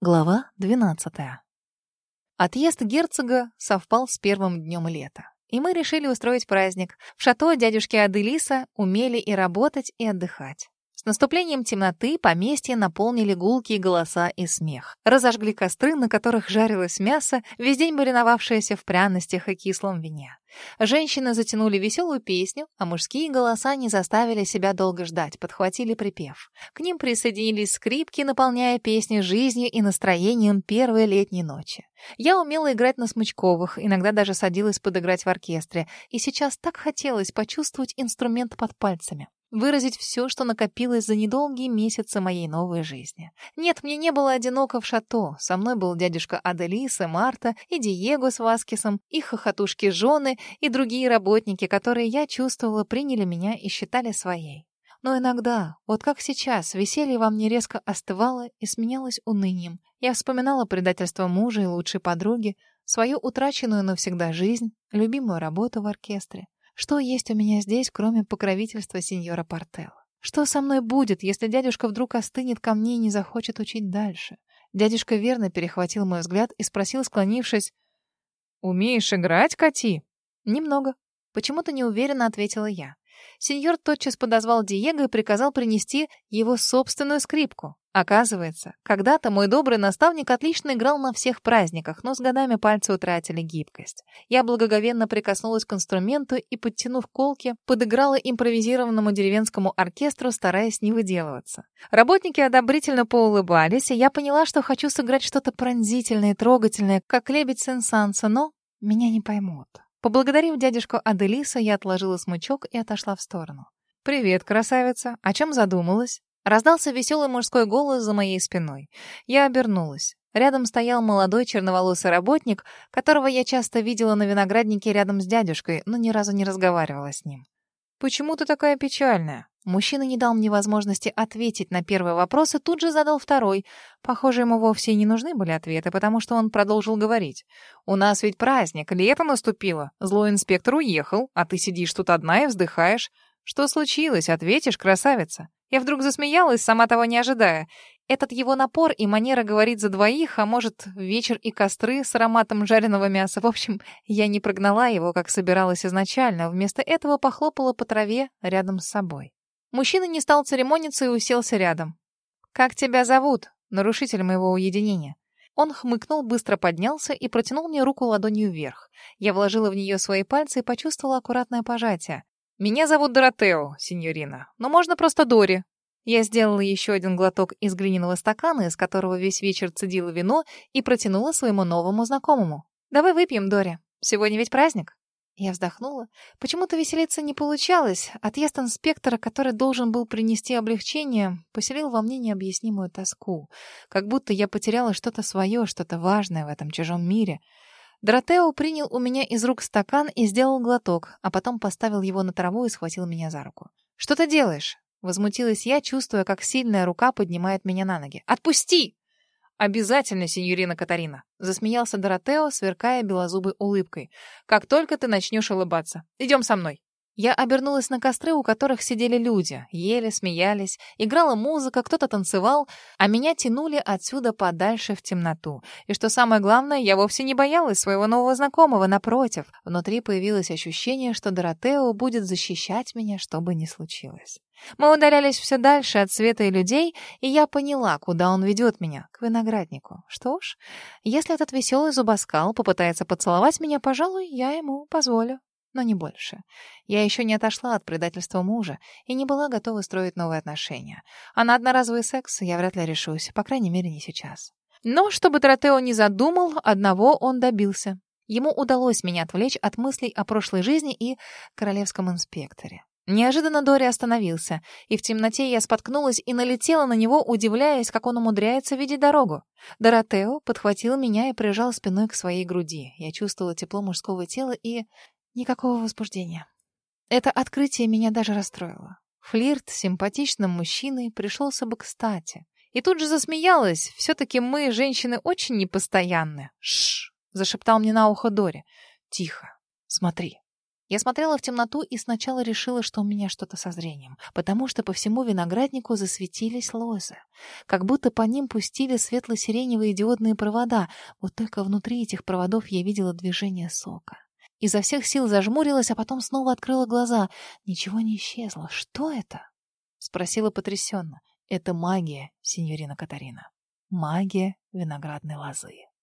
Глава 12. Отъезд герцога совпал с первым днем лета. И мы решили устроить праздник. В шато дядюшки Аделиса умели и работать, и отдыхать. С наступлением темноты поместье наполнили гулкие голоса и смех. Разожгли костры, на которых жарилось мясо, весь день мариновавшееся в пряностях и кислом вине. Женщины затянули веселую песню, а мужские голоса не заставили себя долго ждать, подхватили припев. К ним присоединились скрипки, наполняя песни жизнью и настроением первой летней ночи. Я умела играть на смычковых, иногда даже садилась подыграть в оркестре, и сейчас так хотелось почувствовать инструмент под пальцами выразить все, что накопилось за недолгие месяцы моей новой жизни. Нет, мне не было одиноко в шато. Со мной был дядюшка Аделис и Марта, и Диего с Васкисом, и хохотушки жены, и другие работники, которые, я чувствовала, приняли меня и считали своей. Но иногда, вот как сейчас, веселье во мне резко остывало и сменялось унынием. Я вспоминала предательство мужа и лучшей подруги, свою утраченную навсегда жизнь, любимую работу в оркестре. Что есть у меня здесь, кроме покровительства сеньора Портелла? Что со мной будет, если дядюшка вдруг остынет ко мне и не захочет учить дальше? Дядюшка верно перехватил мой взгляд и спросил, склонившись, «Умеешь играть, Кати?» «Немного». Почему-то неуверенно ответила я. Сеньор тотчас подозвал Диего и приказал принести его собственную скрипку. Оказывается, когда-то мой добрый наставник отлично играл на всех праздниках, но с годами пальцы утратили гибкость. Я благоговенно прикоснулась к инструменту и, подтянув колки, подыграла импровизированному деревенскому оркестру, стараясь не выделываться. Работники одобрительно поулыбались, и я поняла, что хочу сыграть что-то пронзительное и трогательное, как лебедь Сен-Санса, но меня не поймут. Поблагодарив дядюшку Аделиса, я отложила смычок и отошла в сторону. «Привет, красавица. О чем задумалась?» Раздался веселый мужской голос за моей спиной. Я обернулась. Рядом стоял молодой черноволосый работник, которого я часто видела на винограднике рядом с дядюшкой, но ни разу не разговаривала с ним. «Почему ты такая печальная?» Мужчина не дал мне возможности ответить на первый вопрос и тут же задал второй. Похоже, ему вовсе не нужны были ответы, потому что он продолжил говорить. «У нас ведь праздник, лето наступило. Злой инспектор уехал, а ты сидишь тут одна и вздыхаешь. Что случилось? Ответишь, красавица?» Я вдруг засмеялась, сама того не ожидая. Этот его напор и манера говорить за двоих, а может, вечер и костры с ароматом жареного мяса. В общем, я не прогнала его, как собиралась изначально. Вместо этого похлопала по траве рядом с собой. Мужчина не стал церемониться и уселся рядом. «Как тебя зовут?» Нарушитель моего уединения. Он хмыкнул, быстро поднялся и протянул мне руку ладонью вверх. Я вложила в нее свои пальцы и почувствовала аккуратное пожатие. «Меня зовут Доротео, сеньорина, но можно просто Дори». Я сделала еще один глоток из глиняного стакана, из которого весь вечер цедила вино, и протянула своему новому знакомому. «Давай выпьем, Дори. Сегодня ведь праздник». Я вздохнула. Почему-то веселиться не получалось. Отъезд инспектора, который должен был принести облегчение, поселил во мне необъяснимую тоску. Как будто я потеряла что-то свое, что-то важное в этом чужом мире. Доротео принял у меня из рук стакан и сделал глоток, а потом поставил его на траву и схватил меня за руку. «Что ты делаешь?» Возмутилась я, чувствуя, как сильная рука поднимает меня на ноги. «Отпусти!» «Обязательно, сеньорина Катарина!» Засмеялся Доротео, сверкая белозубой улыбкой. «Как только ты начнешь улыбаться. Идем со мной!» Я обернулась на костры, у которых сидели люди, ели, смеялись, играла музыка, кто-то танцевал, а меня тянули отсюда подальше в темноту. И что самое главное, я вовсе не боялась своего нового знакомого, напротив. Внутри появилось ощущение, что Доротео будет защищать меня, что бы ни случилось. Мы удалялись все дальше от света и людей, и я поняла, куда он ведет меня, к винограднику. Что ж, если этот веселый зубоскал попытается поцеловать меня, пожалуй, я ему позволю но не больше. Я еще не отошла от предательства мужа и не была готова строить новые отношения. А на одноразовый секс я вряд ли решусь, по крайней мере, не сейчас. Но чтобы Тротео не задумал, одного он добился. Ему удалось меня отвлечь от мыслей о прошлой жизни и королевском инспекторе. Неожиданно Дори остановился, и в темноте я споткнулась и налетела на него, удивляясь, как он умудряется видеть дорогу. Доротео подхватил меня и прижал спиной к своей груди. Я чувствовала тепло мужского тела и Никакого возбуждения. Это открытие меня даже расстроило. Флирт с симпатичным мужчиной пришелся бы кстати. И тут же засмеялась. Все-таки мы, женщины, очень непостоянны. Шш! зашептал мне на ухо Дори. Тихо. Смотри. Я смотрела в темноту и сначала решила, что у меня что-то со зрением, потому что по всему винограднику засветились лозы. Как будто по ним пустили светло-сиреневые диодные провода, вот только внутри этих проводов я видела движение сока. Изо всех сил зажмурилась, а потом снова открыла глаза. Ничего не исчезло. Что это? Спросила потрясенно. Это магия, сеньорина Катарина. Магия виноградной лозы.